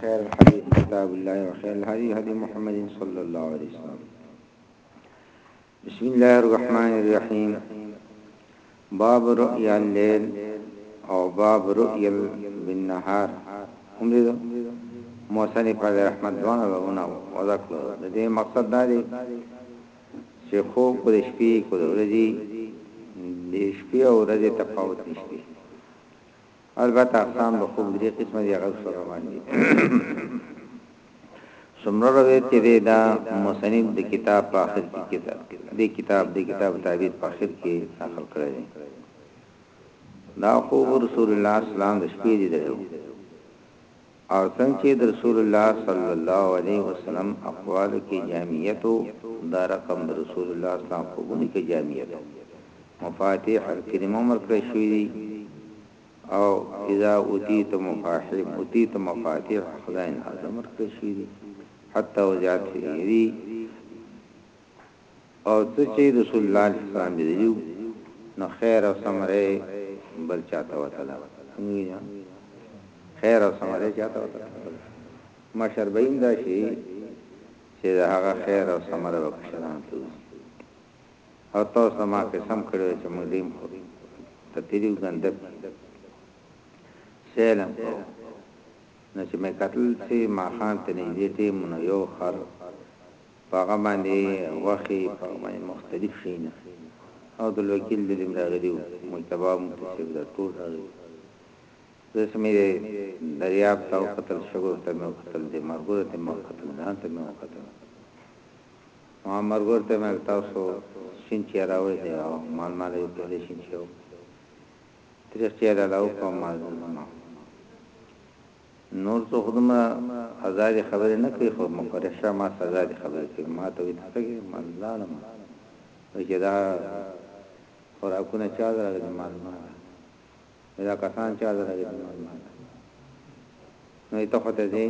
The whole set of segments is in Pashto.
خير الحديث كتاب الله وخير الهدي هدي محمد صلى الله عليه وسلم بسم الله الرحمن الرحيم باب رؤيا الليل او باب رؤيا بالنهار هم دې موسنی پر رحمت دوانه ونه وذکر دې مقصد دا دی چې خوب خو د شپې که د ورځې د شپې او ورځې تفاوت نشته البته اقسام د خوب درې قسمه دي هغه څه روان دي څومره روایت چې دی دا مصنف د کتاب په اخر کې کتاب د کتاب د کتاب تعبیر په اخر کې نقل کړی دی دا خو رسول الله اسلام د شپې دی درو او څنګه چي د رسول الله صلی الله علیه وسلم اقوالو کي جامعیت وو دا رقم د رسول الله صلی الله علیه وسلم خوبونو کي جامعیت وو مفاتیح الکلمه هم ورکړل شوي دي او اذا اوتیت مفاحم اوتیت مفاتیح خزائن الارض هم ورکړل شوي دي حتی وضعت فی یدی او څه چي رسول الله عليه السلام ليدلي وو نو خير او ثمره يې بل چا ته وتله څنګه خير او ثمره يې چا ته وتله مشر به هم دا شي چې دا هغه خير او ثمره به کشران ته وځي او تاسو ما قسم کړو چې موږ دیم خو ته تیریو ګندب سیلم کو نو چې مې قتل سي ما خان ته نږدې ټیم نو یو خر په هغه باندې غوښې، په هغه باندې مختلف شيان او د الوکيل د ليم راغلي وو، مجتبی او منتسب دا ټول راغلي وو، زه سمې د درياب ته وکتل، شګو ته مې وکتل، دې مرګور ته مې وکتل، ځان ته مې وکتل، ما مرګور ته ويل، تاسو شين چای راوړی دی او مال ماله يو پياله شين چای وکړه، تريخ چای راله وکړه او مال ځه زما. نور څوک خو دومره ازادې خبرې نه کوي خو مفرح شاه ماته ازادې خبرې کوي ماته وایي ته څه کوې ما لاړم وایي چې دا خوراکونه چا ته راغلي ما زما ده وایي دا کسان چا ته راغلي ما زما ده نو وایي ته خو ته ځې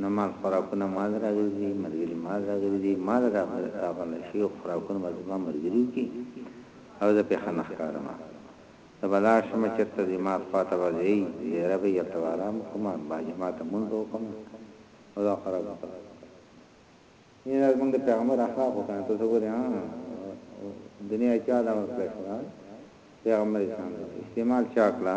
نو ما خوراکونه ما ته راغلي دي ملګري ما ته راغلي دي ما ته راغلی شي خوراکونه به زما ملګري وکړي او زه پېښه نه ښکارم ته به لاړ شم چرته دی مات خوا ته به زی دیره به یلته به ارام وکړم با جماعته مونځ به وکړم او دا خراب به خراب یی دا زمونږ د پیغمبر اخلاق وکنه ته څه ګورې ها دنیا چا دا ورکړی شو پیغمبر اسلام استعمال چا کړه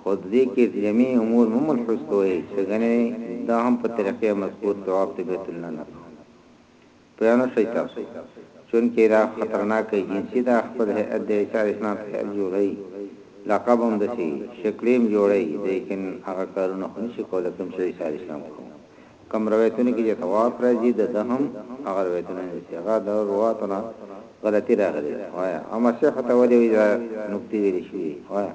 خو ددې کېس جمعي امور مه ملحوظ کوئ چې ګنې دا هم په طریقه مذکور جواب ته بیت النه نه کړو. پوه نه شئ تاسو چونکه دا خطرناک ایجنسي ده خپل هیئت د اچ ار اسناد ته هیئت جوړوئ لقب هم داسې شکلي هم جوړوئ لیکن هغه کارونه خو نه شي کولی کوم چې اچ ار اسناد کوو کوم روایتونه کې چې طواف راځي د ده هم هغه روایتونه دي چې هغه د رواتو نه غلطي راغلي وایا او مسیح ته ولې وی نقطې ویل شي وایا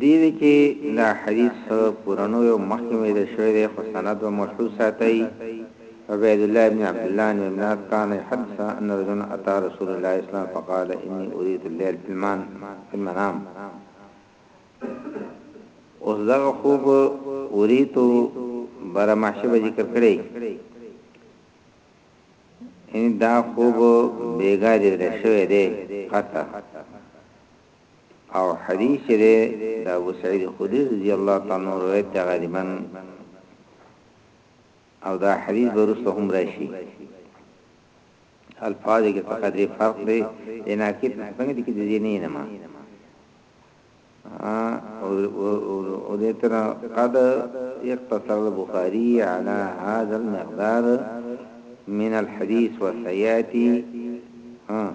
دې دې کې دا حديث ښه پوره نه ويو مخکې مې ذکر شوی دی خو سند به ملحوظ ساتئ عبيد الله ابن عبد الله عن ميمنات کان يحدث ان رجلا اتى رسول الله صلی الله عليه وسلم فقال اني اريت الليل في المان في المنام اوس دغه خوب اريتو بر محشه به ذکر کړی ان دا خوب بیګا دې رښوی دی قطع او حديث چې دی د ابو سعيد خدري رضي الله تعالی عنه روایت دی غالبا او دا حدیث برسته هم راشي الفاظ کې فقط دی فرق دی انا کې څنګه دي کې دي نه نه ما او دې تر قد يختصر البخاري على هذا المقدار من الحديث وسياتي ها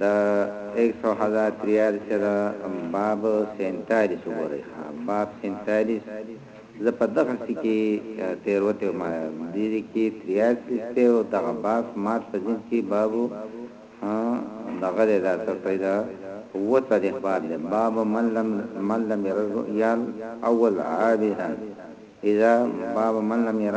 د ایک سو هزار تریالیس کې د باب سینتالیس وګورئ ښه باب سینتالیس زه په دغسې کې تیروتې وم دې دې کې تریالیس دی او دغه باب مات په ذهن کې باب دغه دی دا څه پرې ده اووه څلوېښت باب دی باب من لم من لم ير الرؤيا الاول عابدا اذا باب من لم ير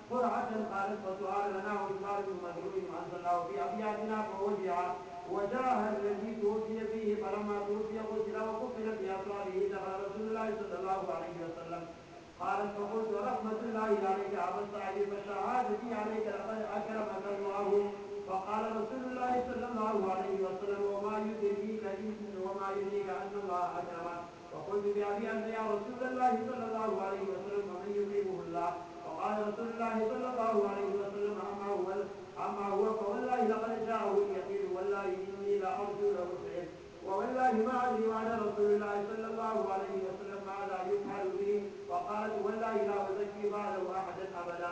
قرعة قالت فسؤالنا وإنكار مدعوهم أنزل الله في أبياتنا فوجع وجاه الذي توفي فيه فلما توفي قتل وكفن في أسراره دخل رسول الله صلى الله عليه وسلم قالت فقلت ورحمة الله عليك عبدت علي فشهادتي عليك لقد أكرمك الله فقال رسول الله صلى الله عليه وسلم وما يدريك وما يدريك أن الله أكرمك وقلت بأبي أنت يا رسول الله صلى الله عليه وسلم ومن يكرمه الله قال رسول الله صلى الله عليه وسلم عما هو عما هو فوالله لقد جاءه اليقين والله اني لارجو له الخير ووالله ما ادري وعلى رسول الله صلى الله عليه وسلم ماذا يفعل به وقال والله لا ازكي بعده احدا ابدا.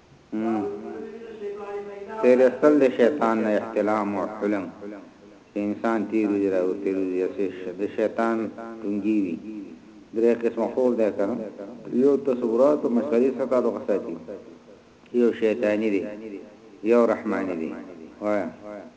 تېرېستل د شیطان نه احتلام او حلم چې انسان تېر ورځې را وروستۍ ورځې هسې د شیطان ټونګی وي درې قسمه خوب دی که نه یو تصورات او مشغلې سره تعلق ساتي یو شیطاني دی یو رحماني دی وایه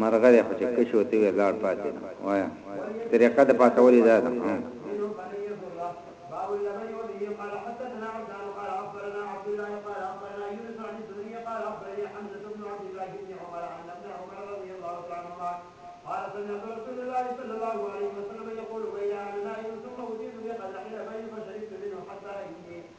مرغه دی خو چې کش اوته وی لاړ پاتې نه وایا چې طریقه د پاکولو یې دا ده.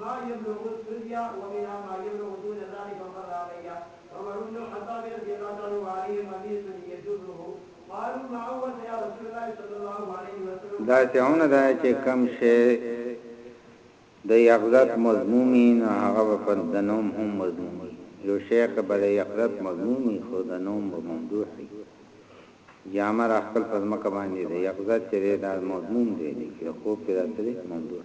ما يبلغ الثليا ومنها ما يبلغ دون ذلك ومر علي عمر بن الخطاب رضي الله تعالي وعليه مبيت يجره قالو ما عوت يا رسول الله صلي الله عليه وسلم داسې هم نه ده چې کوم شی د يقظت مضموم وي نو هغه به په د نوم هم مضموم وي يو شی که به د يقظت مضموم وي خو د نوم به ممدوح وي جامه راخپل په ځمکه باندې د يقظت چې دی دا مضموم دی لکه د خوب چې راتلی ممدوح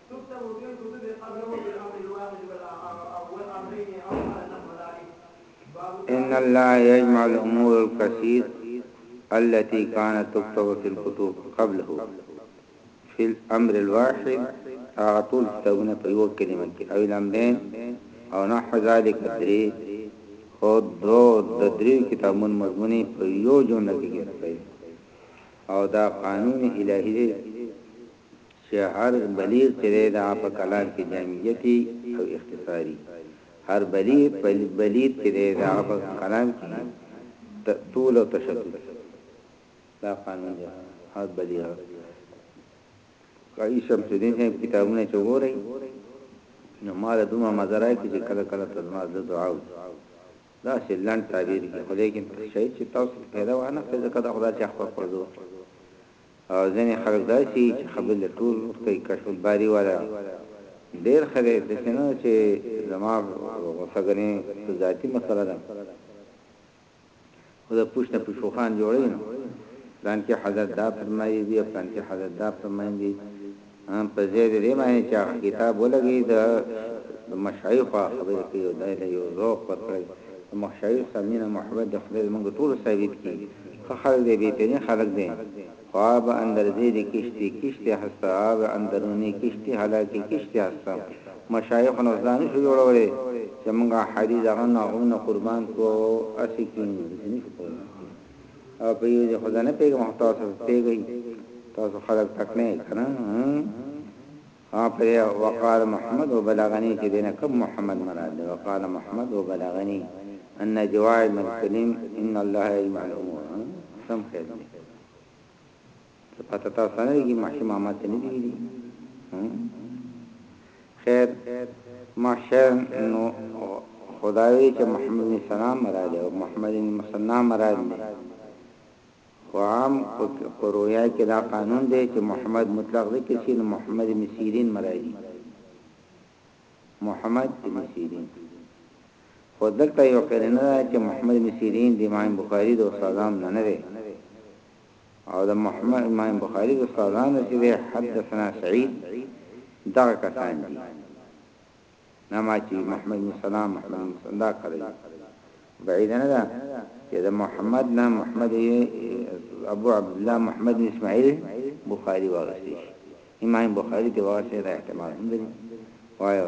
څوک ته مو ډېر کوزه بې قدره وو بالامر الواحد والامرين او على النحو ذلك باب التعريف. ان الله يجمع الامور الكثير التي كانت تكتب في الكتب قبله في الامر الواحد هغه ټول کتابونه په یوه کلمه کې او الامرين او نحو ذلك درې خو دو د دریو کتابونو مضمون په یو جمله کې ذکر او دا قانون الهي دی چه هر بلیغ چه دی د هغه په کلام کی جامعیت او اختصاری هر بلیط چه دی د هغه په کلام کی طول او تشدد دا قانون دی هر بلیغ قاضی شمس الدین صاحب کتابونه چه وګورئ نو ما له دومره مزه راکړي چې کله کله ته زما زړه دعا وکړي داسې لنډ تعبیر کې خو لیکن شاید چې تاسو پیدا وانه خپل ځکه دا خدای چې خپل پردو او ځنی خلک داسی یی چی خبری له ټول کوی کشف باری والا ډیر ښه دی داسی نه ده چی زما غوسه ګنی څه ذاتی مسله ده خو د پوش نه پیشو خان جوړوی نو پلانکی حضرت دا فرمایلی دی او پلانکی حضرت دا فرمایلی دی په ځای د دې باندې چې هغه کتاب ولګوي، د مشایخو هغه خبرې کوي او دا یې له یوه ذوق ورکړی دی. د مشایخو سره مینه او محبت دې خدای زموږ ټولو ثابت کړي. ښه خلک دی، بهترین خلک دی. خو آب اندر زه دی کشتی، کشتی هسته، آب اندرونی کشتی هلاکی، کشتی هسته. مشایخو نه اوس دا نه شو جوړولی چې موږ احادیث د هغه نه هغوی نه قربان کړو او هسې کېنو، داسې نه شو کولای. او په یو ځای خدای نه پیګم او تاسو پیګی تاسو خلق تک نه کنه ها پر وقال محمد وبلغني چې دینه کوم محمد مراد دی وقال محمد وبلغني ان جوائل من کلم ان الله يجمع الامور سم خیر دی څه پته تا سره لګي محشي ماما څه نه دي ویلي خیر محشر نو خدای چې محمد بن سلام مراد او محمد بن مسنا مراد دی خو عام په رویا کې دا قانون دی چې محمد مطلق ذکر شي نو محمد بن سیرین مرادي محمد بن سیرین خو دلته یو قرینه چې محمد بن سیرین د امام بخاری د استادام نه نه او د محمد امام بخاری د استادانو چې دی حدثنا سعید دغه کسان دي نه ما چې محمد بن سلام محمد بن سلام دا کړی بعید نه ده چې د محمد نه محمد ابو عبد الله محمد بن اسماعیل بخاری ورسي امام بخاری ته ورسي دا احتمال هم دی وایو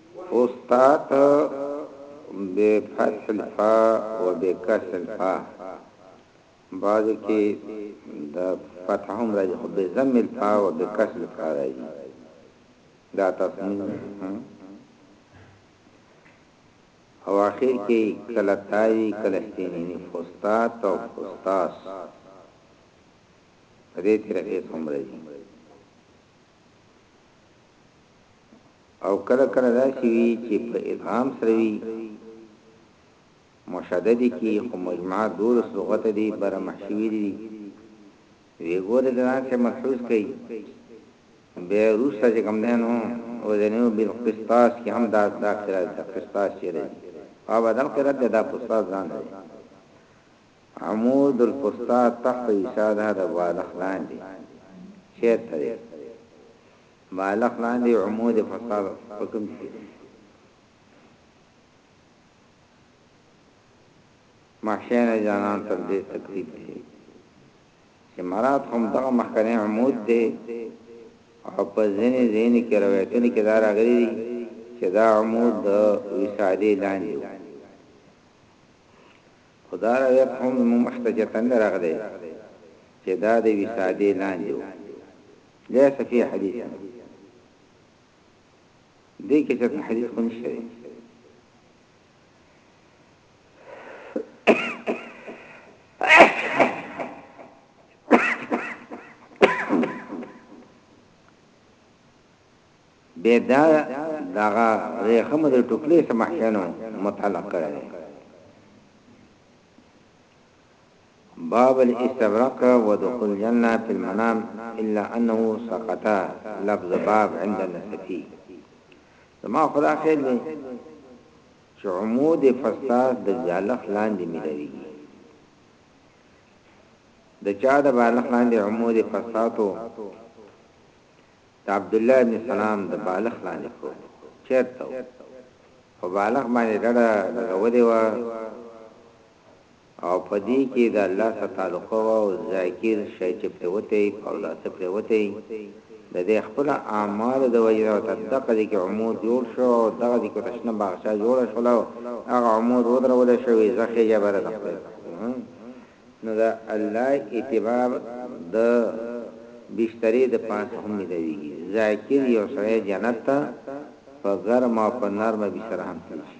استاد بفتح الفاء وبکسر الفاء بعض کې د فتح هم راځي خو بضم الفاء وبکسر الفاء راځي دا تصمیم او اخر کې کله تاوی کله سینې فستات او فستاس دې ترې هم راځي او کله کله داسې وي چې په ادغام سره وي مشدد کی خو مجمعه دولس لغته دی بر محشی ویلی دی وی ګوره ځان سه ملحوظ کئ به روسه چې کوم دین هو او دنیو بل قسطاس کې هم دا دا قرات دا قسطاس چې دی او بدل قرات دا قسطاس ځان دی عمود الفسطاط تحت ایساده دا بالخ لاندې چیرته دی بالغ لاندې عمود فقر په کوم ځای کې محشین جانان تر دې تقریب دی چې مراد هم دغه مخکنه عمود دی او په ځینې ځینې کې روایتونه کې دا راغلي دي چې دا عمود د وسادې لاندې و خدا روایت هم مختجتن راغلی چې دا د وسادې لاندې و ليس فيه حديث دې کې څه حدیث خو نشته به دا دغه ریخه مده ټوکلې سمحشنو متعلق کړی باب الاستبرق ودخول الجنة في المنام الا انه سقط لفظ باب عند النسفي زما خو دا خیال دی چې عمود فستاس د بالغ لاندې ملاویږي د چا د بالغ لاندې عمود فساتو د عبد الله بن سلام د بالغ لاندې کو چرته او بالغ باندې ډډه لګولې و او په دې کې د الله سره تعلقه وه او ذاکر شی چې پرېوتی او لا څه پرېوتی د دې خپلو اعمالو د وجې نه ورته دقه ځای کې عمود جوړ شو او دغه ځای کې ورته شنه باغچه جوړه شوله او هغه عمود ودرول شو وې زه خېژه بره د خدای په حکم نو د الله اتباع د بسترې د پاسه هم ملاوېږي ذاکر یو سړی جنت ته په ګرمه او په نرمه بستره هم تللی شي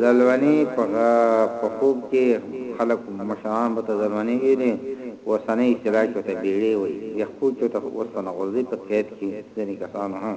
زلونی په خوب کې خلک مشران به ته زلونی ویلې اوسنۍ اصطلاح کې ته بیړې وي یخ خو چې ته اوسنه غورځي په قید کې ځنې کسانو هم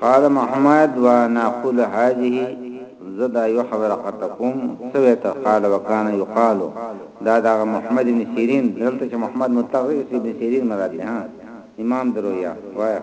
قال محمد ونقول هذه زدا یو خبره قطع کوم سوی ته قال وکانه یقال دا دا محمد بن سیرین دلته چې محمد متقی بن سیرین مراد ده ها امام درویا وایا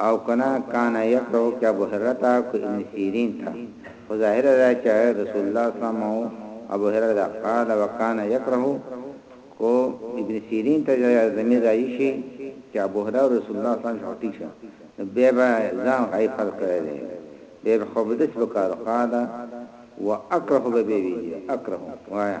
او که نه کان یکره که ابو هریره ته او که ابن سیرین ته خو ظاهره ده چه رسول الله صلی الله علیه وسلم او ابو هریره ده قال وکان یکره که ابن سیرین ته ضمیر راجی شی چه ابو هریره او رسول الله صلی الله علیه وسلم ټیک شو نو بیا به ځان غایب فرض کړی دی بیا به خو به دسی وکارو قال واکره به بی وی اکره وایا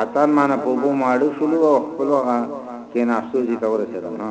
عطار مانا په بو ماړو شلو او خپل وغه کې ناستو دي تور سره ها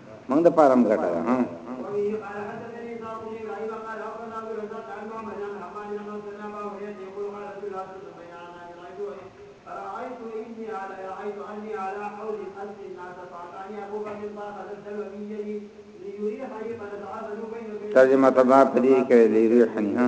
مونږ د پاره هم ګټه ده ها ترجمه تبع په دې کې دی روحاني ها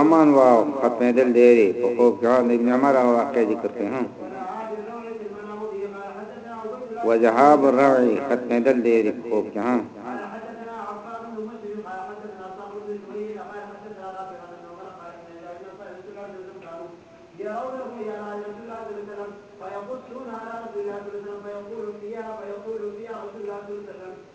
امان واو ختمه دل دیری په خوب کې د ابن عمر او واقع ذکر کوي هم وجهاب الرعي ختمه دل دیری په خوب کې هم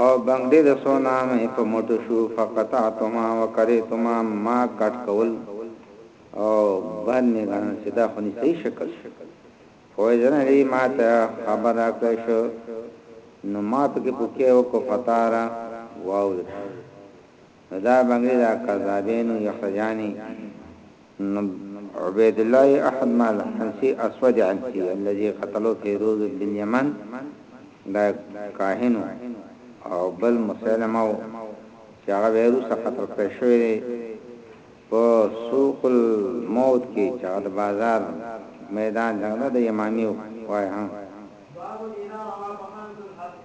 او بنګړي د څو نامه يې په مټو شو فقطعتهما وکرهتما ما کټ کول او بد مې ګڼل چې دا خو نسايي شکل شو فوزن علي ما ته خبر راکړی شو نو ما پکې پوکې وکړو فطاره واوړي نو دا بنګلي دا کذابينو يخرجاني نو عبيد الله احد ما الحمصي اسود حمصي الذي قتلو فيروز بن يمن دا کاهنو او بل مسلمه او چې هغه ویروس قتل کړی شوی دی په سوق الموت کې چې هغه بازار میدان څنګه د امامي وای ها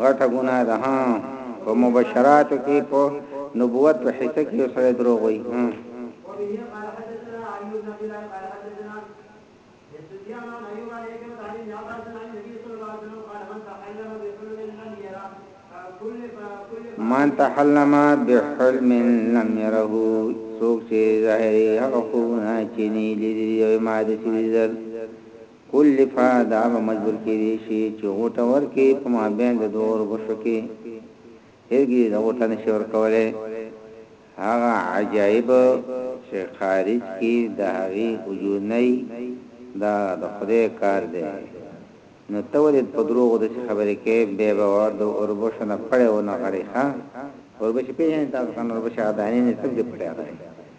غټه ګناه ده ها په مبشراتو کې په نبوت په حصہ کې یو سره دروغ وي ها من تحلم بحلم لم يره سوق چې ظاهري هغه خو نه چيني لري او ماده سيزل کلفه، د هغه مجبور کېدی شي چې غوټه ورکړي په مابین د دوو اوربشو کې هرګز د غوټه نه شي ورکولی، هغه عجایب چې خارج کې د هغې وجود نه وي دا د خدای کار دی، نو ته ولې په دروغو داسې خبرې کوې، بې باوره د اوربشو نه پړی ونه غړی ښه، اوربشې پېژنې تاسو کنه اوربشې هغه دانې نه څه دي پټې غړی.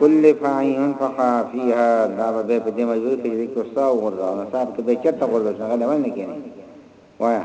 کل فاعین فقا فیها دا به په دې مجبور کې دې کو ساو وردا نو صاحب کې به چرته وردا څنګه دا باندې کې وایا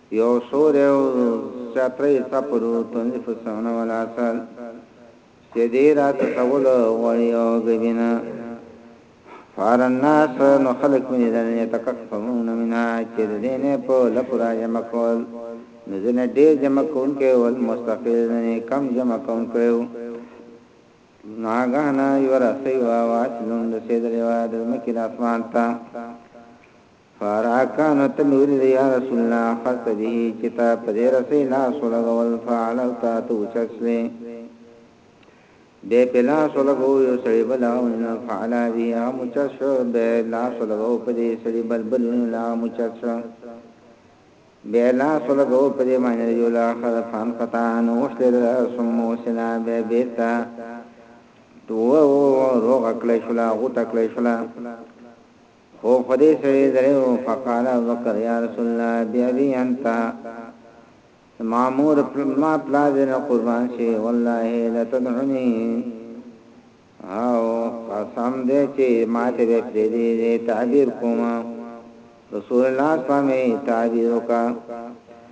یو شور یې او چتره یې څپلو تندي په سحنه ولاسل چې دی را تسول غوړي او ګبینه فار الناس نو خلق مې لیدل نه تکفمون منها چې د دې نه په لکو را جمع کول نو ځنه ډېر جمع کوونکې او مستقل نه کم جمع کوونکې ناګهنا یو راسي وا واسلون د سیدل وا د مکه د اسمان ته فاراکانو ته مې ولیدل یا رسول الله اخذت به چې تا په دې رسۍ لاس ولګول فاعلوت ته اوچت شوې بیا په لاس ولګو یو سړی بل ونیو فعلا به هغه مچت شو بیا لاس ولګو په دې سړی بل بل ونیو لا مچت شو بیا لاس ولګو په دې باندې یو لا خذ فان قطع نو وشلل ثم وسنا بیا بیرته تو روغ کړی شلا غوت کړی شلا خو په دې سړي زړه و، فقال ابوبکر یا رسول الله بأبي انت، زما مور زما پلار دې نه قربان شي، والله لتدعنی او قسم دې چې ماته به پرېږدې، زه تعبیر کوم، رسول الله صلی الله علیه وسلم تعبیر وکړ.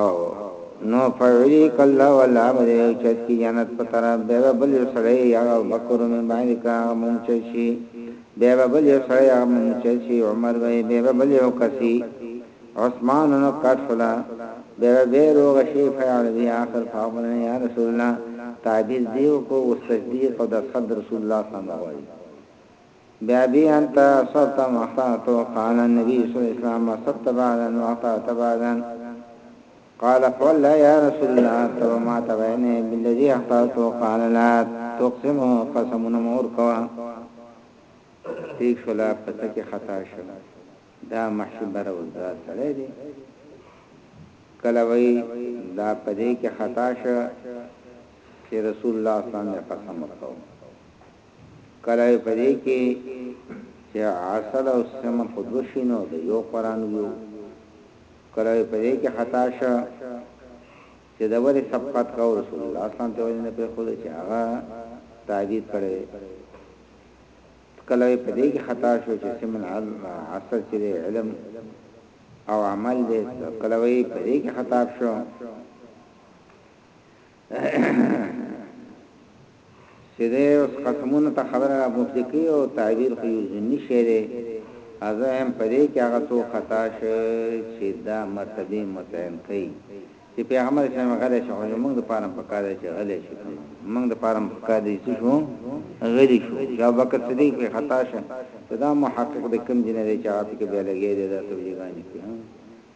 او نو فعلی کلا ولا مده چت کی جنت په طرف به بل سړی یا بکر من باندې کا مونچشی به بل سړی یا مونچشی عمر به به بل یو کسی عثمان نو کټلا به به روغ شی فعل بی اخر فاغل یا رسول الله تعبیر دیو کو او تصدیق او د صدر رسول الله صلی الله علیه بیا بی انت اصبت ام اخطات قال النبی صلی الله علیه وسلم اصبت بعضا واخطات بعضا قال فوالله یا رسول الله تو ما تبعینه بالذی اخطات قال لا تقسم قسم نمور کوا تیک شلا پتک خطا شو دا محشی برو دا سره دی کله وای دا پدې کې خطا شو چې رسول الله صلی الله علیه وسلم قسم وکاو کله یې په دې کې چې عسل او سمه په دوه شي نو د یو قران ویو کله یې په دې کې خطا شه چې د ورې سبقت کا رسول الله صلی الله علیه وسلم په خود چې هغه تعبیر کړي کله یې په دې کې خطا شو چې سمن عسل چې علم او عمل دې کله یې په دې کې خطا شو چې دی اوس قسمونو ته خبره را مفتی کوي او تعبیر خو یو ځینی شی دی ازه هم په دې کې هغه څو خطا شو چې دا مرتبه متعین کوي چې پیغمبر اسلام غلی شو خو موږ د پاره په کار دی چې غلی شو موږ د پاره په کار دی چې شو غلی شو چې ابو بکر صدیق په خطا شو دا محقق د کم جنې چې هغه کې به لګې دی دا تبلیغ نه کوي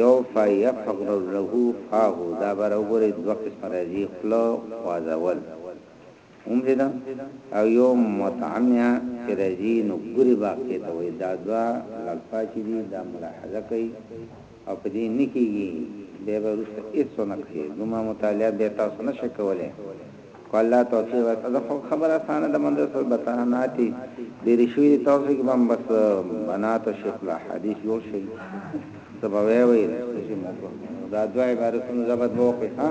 یو فیفغر له فاه دا به راوګورئ دوه قسمه راځي خوله خوازول هم چې ده او یو مطعمه چې راځي نو ګوري باقي ته وایي دا دوه لفظه چې دي دا ملاحظه کړئ او په دې نه کېږي بیا به وروسته هېڅ ونه کړئ دومره مطالعه بیا تاسو نه شئ کولی که الله توفیق راکړ د خو خبر اسانه د منظر سره بتهناتی ډیری شوی دی تاسو کی بم بس بناتو شیخ لا حدیث جوړ شی څه به وی وی تسی مو کو دا دوا عبارتونو زبد بو کوی ها